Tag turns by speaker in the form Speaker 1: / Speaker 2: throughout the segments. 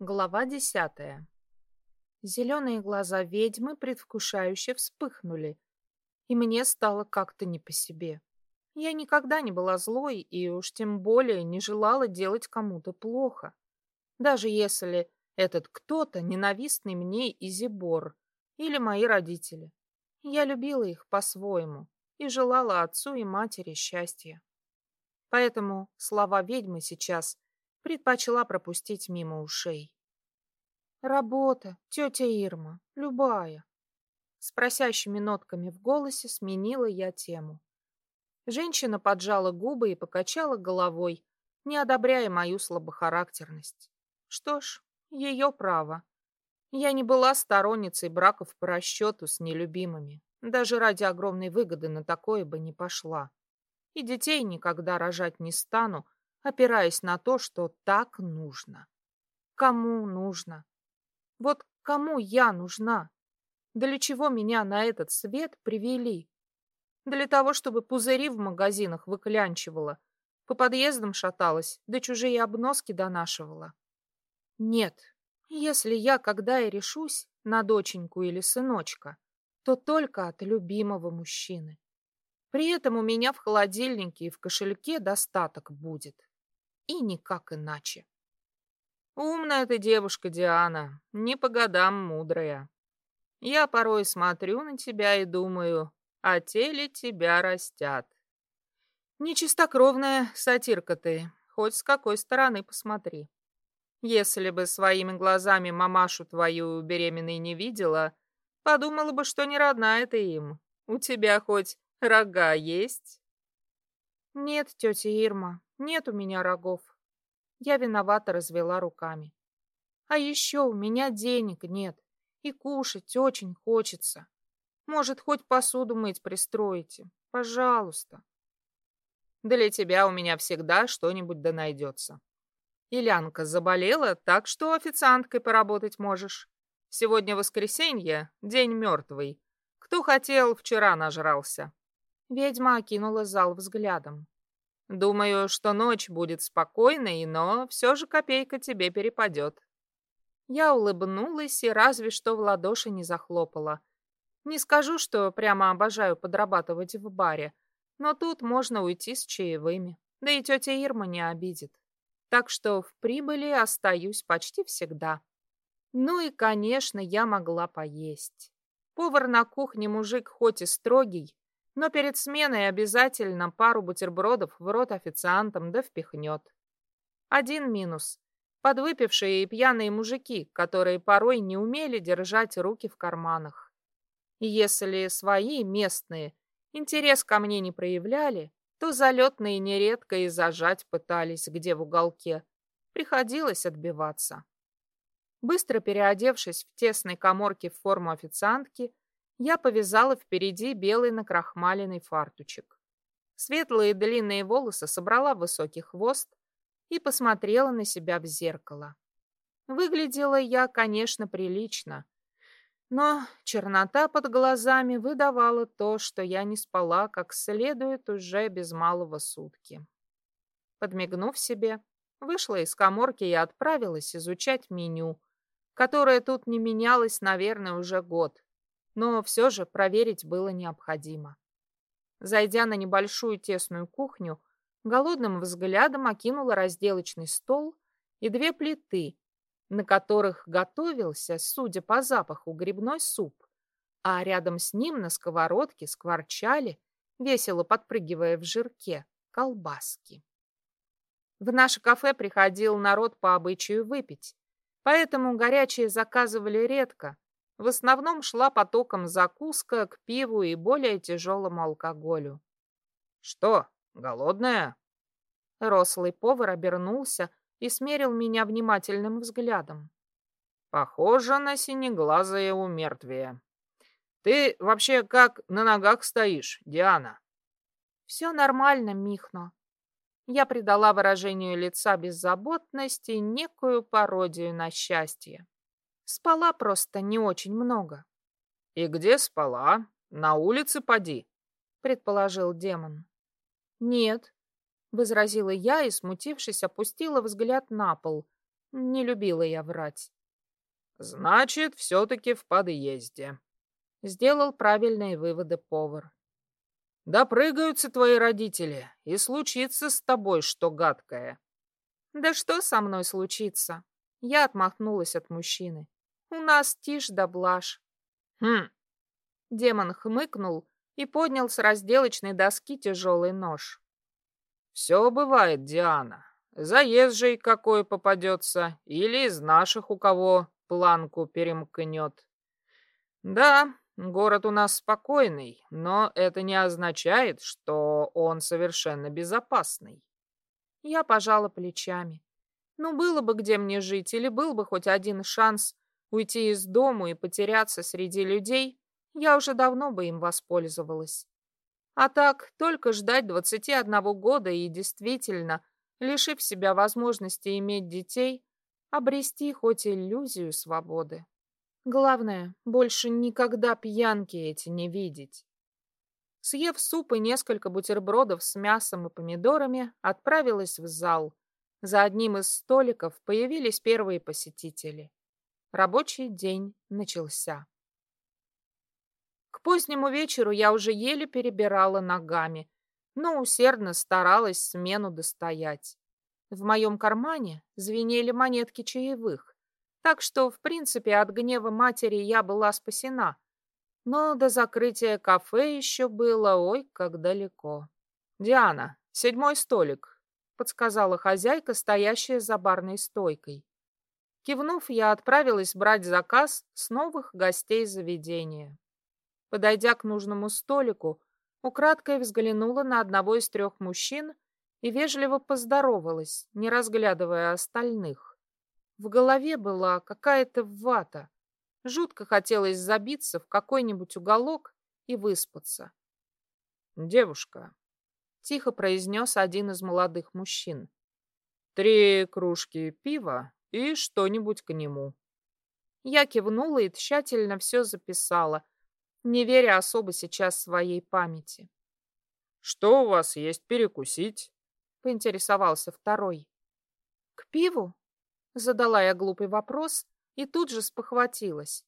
Speaker 1: Глава десятая. Зеленые глаза ведьмы предвкушающе вспыхнули, и мне стало как-то не по себе. Я никогда не была злой и уж тем более не желала делать кому-то плохо. Даже если этот кто-то ненавистный мне Изибор или мои родители. Я любила их по-своему и желала отцу и матери счастья. Поэтому слова ведьмы сейчас предпочла пропустить мимо ушей. «Работа, тетя Ирма, любая». С просящими нотками в голосе сменила я тему. Женщина поджала губы и покачала головой, не одобряя мою слабохарактерность. Что ж, ее право. Я не была сторонницей браков по расчету с нелюбимыми. Даже ради огромной выгоды на такое бы не пошла. И детей никогда рожать не стану, опираясь на то, что так нужно. Кому нужно? Вот кому я нужна? Для чего меня на этот свет привели? Для того, чтобы пузыри в магазинах выклянчивала, по подъездам шаталась, да чужие обноски донашивала. Нет, если я когда и решусь на доченьку или сыночка, то только от любимого мужчины. При этом у меня в холодильнике и в кошельке достаток будет и никак иначе. Умная ты девушка, Диана, не по годам мудрая. Я порой смотрю на тебя и думаю, а теле тебя растят. Нечистокровная сатирка ты, хоть с какой стороны посмотри. Если бы своими глазами мамашу твою беременной не видела, подумала бы, что не родная ты им. У тебя хоть рога есть? Нет, тетя Ирма, нет у меня рогов. Я виновато развела руками. А еще у меня денег нет. И кушать очень хочется. Может, хоть посуду мыть пристроите? Пожалуйста. Для тебя у меня всегда что-нибудь да найдется. Илянка заболела, так что официанткой поработать можешь. Сегодня воскресенье, день мертвый. Кто хотел, вчера нажрался. Ведьма окинула зал взглядом. Думаю, что ночь будет спокойной, но все же копейка тебе перепадет. Я улыбнулась и разве что в ладоши не захлопала. Не скажу, что прямо обожаю подрабатывать в баре, но тут можно уйти с чаевыми. Да и тетя Ирма не обидит. Так что в прибыли остаюсь почти всегда. Ну и, конечно, я могла поесть. Повар на кухне мужик хоть и строгий, но перед сменой обязательно пару бутербродов в рот официантам да впихнет. Один минус. Подвыпившие и пьяные мужики, которые порой не умели держать руки в карманах. Если свои, местные, интерес ко мне не проявляли, то залетные нередко и зажать пытались где в уголке. Приходилось отбиваться. Быстро переодевшись в тесной коморке в форму официантки, я повязала впереди белый накрахмаленный фартучек. Светлые длинные волосы собрала в высокий хвост и посмотрела на себя в зеркало. Выглядела я, конечно, прилично, но чернота под глазами выдавала то, что я не спала как следует уже без малого сутки. Подмигнув себе, вышла из коморки и отправилась изучать меню, которое тут не менялось, наверное, уже год но все же проверить было необходимо. Зайдя на небольшую тесную кухню, голодным взглядом окинула разделочный стол и две плиты, на которых готовился, судя по запаху, грибной суп, а рядом с ним на сковородке скворчали, весело подпрыгивая в жирке, колбаски. В наше кафе приходил народ по обычаю выпить, поэтому горячие заказывали редко, в основном шла потоком закуска к пиву и более тяжелому алкоголю. «Что, голодная?» Рослый повар обернулся и смерил меня внимательным взглядом. «Похоже на синеглазое умертвие. Ты вообще как на ногах стоишь, Диана?» «Все нормально, Михно». Я придала выражению лица беззаботности некую пародию на счастье. Спала просто не очень много. «И где спала? На улице поди», — предположил демон. «Нет», — возразила я и, смутившись, опустила взгляд на пол, Не любила я врать.
Speaker 2: Значит, все-таки в подъезде.
Speaker 1: Сделал правильные выводы повар.
Speaker 2: Допрыгаются твои родители, и случится с тобой что гадкое.
Speaker 1: Да что со мной случится? Я отмахнулась от мужчины. У нас тишь да блажь.
Speaker 2: Хм.
Speaker 1: Демон хмыкнул и поднял с разделочной доски тяжелый нож.
Speaker 2: Все бывает, Диана. Заезжий какой попадется, или из наших, у кого планку перемкнет. Да, город у нас спокойный, но это не означает, что он совершенно безопасный.
Speaker 1: Я пожала плечами. Ну, было бы где мне жить, или был бы хоть один шанс уйти из дому и потеряться среди людей, я уже давно бы им воспользовалась. А так, только ждать двадцати одного года и действительно, лишив себя возможности иметь детей, обрести хоть иллюзию свободы. Главное, больше никогда пьянки эти не видеть. Съев суп и несколько бутербродов с мясом и помидорами, отправилась в зал. За одним из столиков появились первые посетители. Рабочий день начался. К позднему вечеру я уже еле перебирала ногами, но усердно старалась смену достоять. В моем кармане звенели монетки чаевых, так что, в принципе, от гнева матери я была спасена. Но до закрытия кафе еще было ой как далеко. «Диана, седьмой столик», — подсказала хозяйка, стоящая за барной стойкой. Кивнув, я отправилась брать заказ с новых гостей заведения. Подойдя к нужному столику, украдкой взглянула на одного из трех мужчин и вежливо поздоровалась, не разглядывая остальных. В голове была какая-то вата. Жутко хотелось забиться в какой-нибудь уголок и выспаться.
Speaker 2: «Девушка», — тихо произнес один из молодых мужчин, — «три кружки пива и что-нибудь к нему.
Speaker 1: Я кивнула и тщательно все записала, не веря особо сейчас своей памяти.
Speaker 2: «Что у вас есть перекусить?»
Speaker 1: — поинтересовался второй. «К пиву?» — задала я глупый вопрос и тут же спохватилась.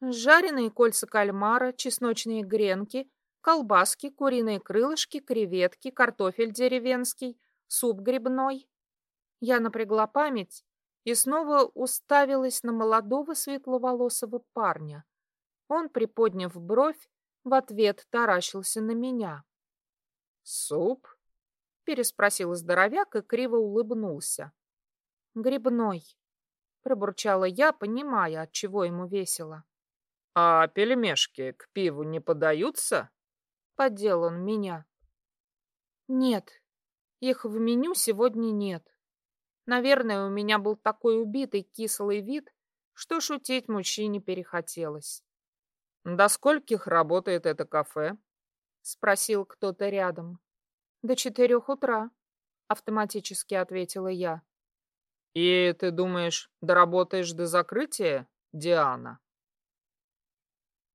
Speaker 1: Жареные кольца кальмара, чесночные гренки, колбаски, куриные крылышки, креветки, картофель деревенский, суп грибной. Я напрягла память и снова уставилась на молодого светловолосого парня. Он, приподняв бровь, в ответ таращился на меня.
Speaker 2: «Суп?»
Speaker 1: — переспросил здоровяк и криво улыбнулся. «Грибной», — пробурчала я, понимая, от чего ему весело.
Speaker 2: «А пельмешки к пиву не подаются?»
Speaker 1: — поддел он меня. «Нет, их в меню сегодня нет. Наверное, у меня был такой убитый кислый вид, что шутить мужчине перехотелось.
Speaker 2: «До скольких работает это кафе?»
Speaker 1: — спросил кто-то рядом. «До четырех утра», — автоматически ответила я.
Speaker 2: «И ты думаешь, доработаешь до закрытия, Диана?»